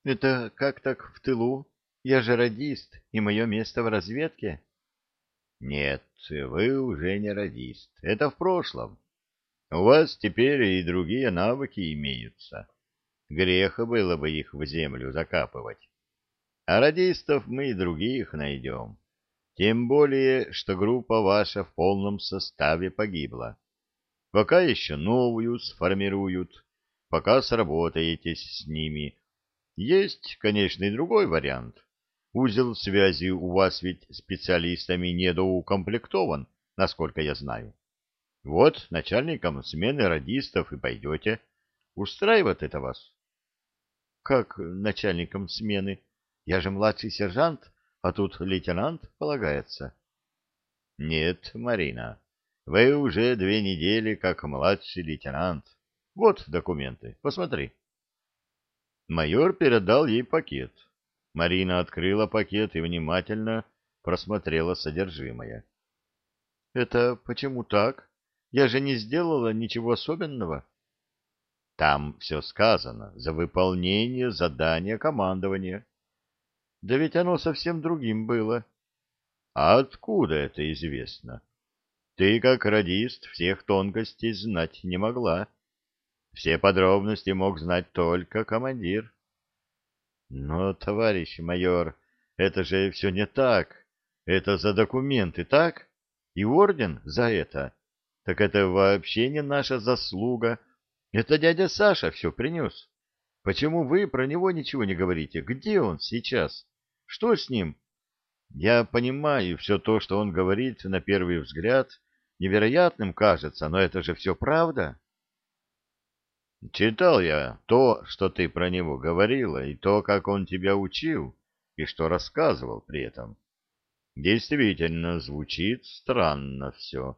— Это как так в тылу? Я же радист, и мое место в разведке. — Нет, вы уже не радист. Это в прошлом. У вас теперь и другие навыки имеются. Грех было бы их в землю закапывать. А радистов мы и других найдем. Тем более, что группа ваша в полном составе погибла. Пока еще новую сформируют, пока сработаетесь с ними. Есть, конечно, и другой вариант. Узел связи у вас ведь специалистами недоукомплектован, насколько я знаю. Вот начальником смены радистов и пойдете. Устраивает это вас? Как начальником смены? Я же младший сержант, а тут лейтенант полагается. Нет, Марина, вы уже две недели как младший лейтенант. Вот документы, посмотри. Майор передал ей пакет. Марина открыла пакет и внимательно просмотрела содержимое. — Это почему так? Я же не сделала ничего особенного. — Там все сказано за выполнение задания командования. Да ведь оно совсем другим было. А откуда это известно? Ты, как радист, всех тонкостей знать не могла. Все подробности мог знать только командир. Но, товарищ майор, это же все не так. Это за документы, так? И орден за это. Так это вообще не наша заслуга. Это дядя Саша все принес. Почему вы про него ничего не говорите? Где он сейчас? Что с ним? Я понимаю, все то, что он говорит, на первый взгляд, невероятным кажется, но это же все правда. Читал я то, что ты про него говорила, и то, как он тебя учил, и что рассказывал при этом. Действительно, звучит странно все.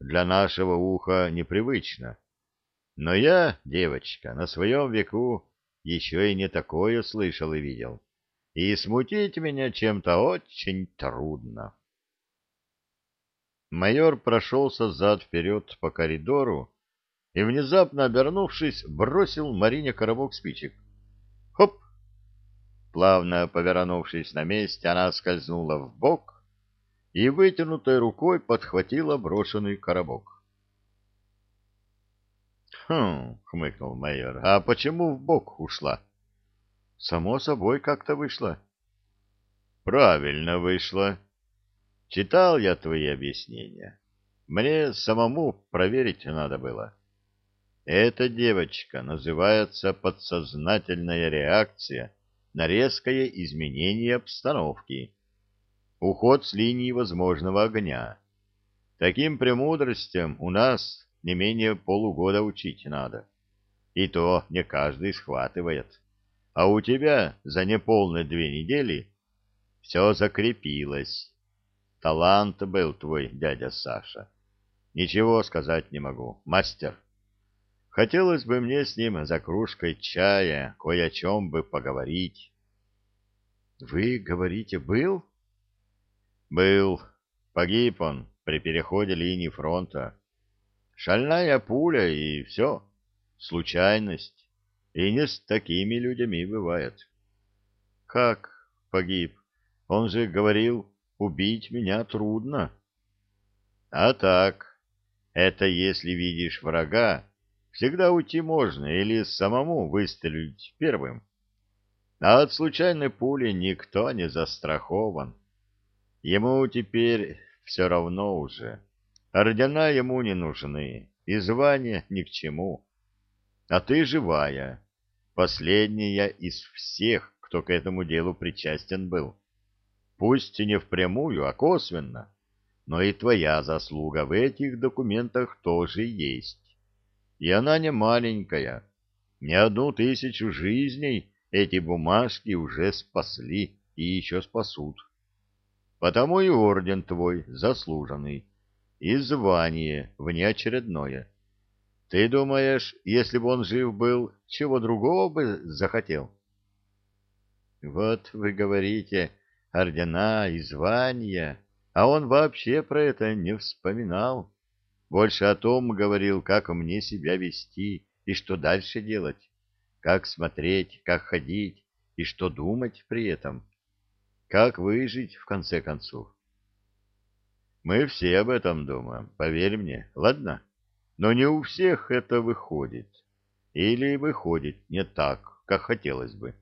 Для нашего уха непривычно. Но я, девочка, на своем веку еще и не такое слышал и видел и смутить меня чем-то очень трудно. Майор прошелся зад-вперед по коридору и, внезапно обернувшись, бросил Марине коробок спичек. Хоп! Плавно повернувшись на месте, она скользнула в бок и вытянутой рукой подхватила брошенный коробок. «Хм!» — хмыкнул майор. «А почему в бок ушла?» Само собой как-то вышло. Правильно вышло. Читал я твои объяснения. Мне самому проверить надо было. Эта девочка называется подсознательная реакция на резкое изменение обстановки. Уход с линии возможного огня. Таким премудростям у нас не менее полугода учить надо. И то не каждый схватывает а у тебя за неполные две недели все закрепилось. Талант был твой дядя Саша. Ничего сказать не могу. Мастер. Хотелось бы мне с ним за кружкой чая кое о чем бы поговорить. Вы говорите, был? Был. Погиб он при переходе линии фронта. Шальная пуля и все. Случайность. И не с такими людьми бывает. Как погиб? Он же говорил, убить меня трудно. А так, это если видишь врага, всегда уйти можно или самому выстрелить первым. А от случайной пули никто не застрахован. Ему теперь все равно уже. Ордена ему не нужны, и звания ни к чему а ты живая, последняя из всех, кто к этому делу причастен был. Пусть и не впрямую, а косвенно, но и твоя заслуга в этих документах тоже есть. И она не маленькая. Не одну тысячу жизней эти бумажки уже спасли и еще спасут. Потому и орден твой заслуженный, и звание внеочередное. Ты думаешь, если бы он жив был, чего другого бы захотел? Вот вы говорите, ордена и звания, а он вообще про это не вспоминал. Больше о том говорил, как мне себя вести и что дальше делать, как смотреть, как ходить И что думать при этом? Как выжить, в конце концов? Мы все об этом думаем, поверь мне, ладно? Но не у всех это выходит. Или выходит не так, как хотелось бы.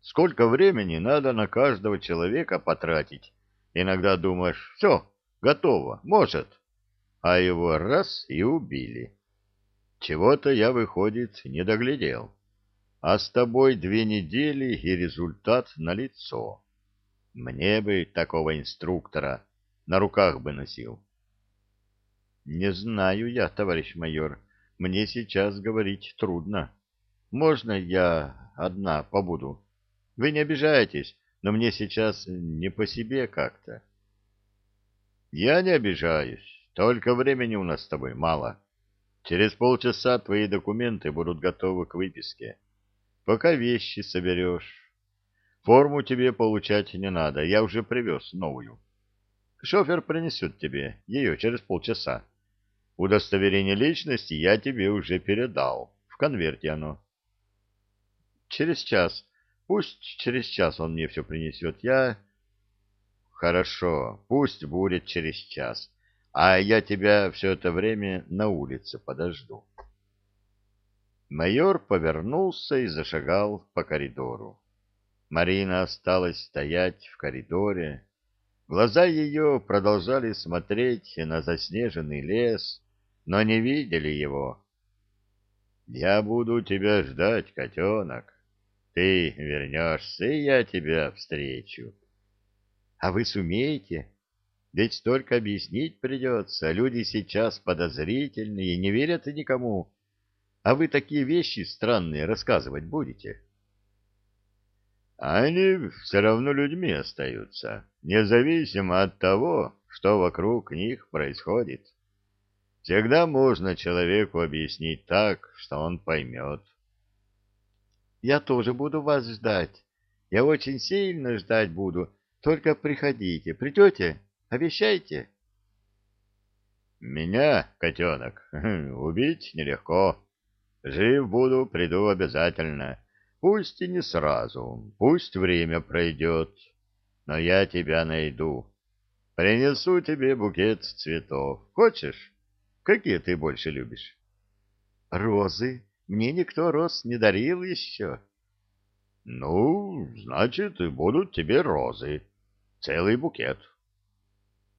Сколько времени надо на каждого человека потратить? Иногда думаешь, все, готово, может. А его раз и убили. Чего-то я, выходит, не доглядел. А с тобой две недели и результат налицо. Мне бы такого инструктора на руках бы носил. Не знаю я, товарищ майор, мне сейчас говорить трудно. Можно я одна побуду? Вы не обижаетесь, но мне сейчас не по себе как-то. Я не обижаюсь, только времени у нас с тобой мало. Через полчаса твои документы будут готовы к выписке. Пока вещи соберешь. Форму тебе получать не надо, я уже привез новую. Шофер принесет тебе ее через полчаса. Удостоверение личности я тебе уже передал. В конверте оно. Через час. Пусть через час он мне все принесет. Я... Хорошо, пусть будет через час. А я тебя все это время на улице подожду. Майор повернулся и зашагал по коридору. Марина осталась стоять в коридоре. Глаза ее продолжали смотреть на заснеженный лес, но не видели его. «Я буду тебя ждать, котенок. Ты вернешься, и я тебя встречу». «А вы сумеете? Ведь только объяснить придется. Люди сейчас подозрительные не верят никому. А вы такие вещи странные рассказывать будете?» Они все равно людьми остаются, независимо от того, что вокруг них происходит. Всегда можно человеку объяснить так, что он поймет. Я тоже буду вас ждать. Я очень сильно ждать буду. Только приходите. Придете? Обещайте. Меня, котенок, убить нелегко. Жив буду, приду обязательно. Пусть и не сразу, пусть время пройдет, но я тебя найду. Принесу тебе букет цветов. Хочешь? Какие ты больше любишь? Розы. Мне никто роз не дарил еще. Ну, значит, будут тебе розы. Целый букет.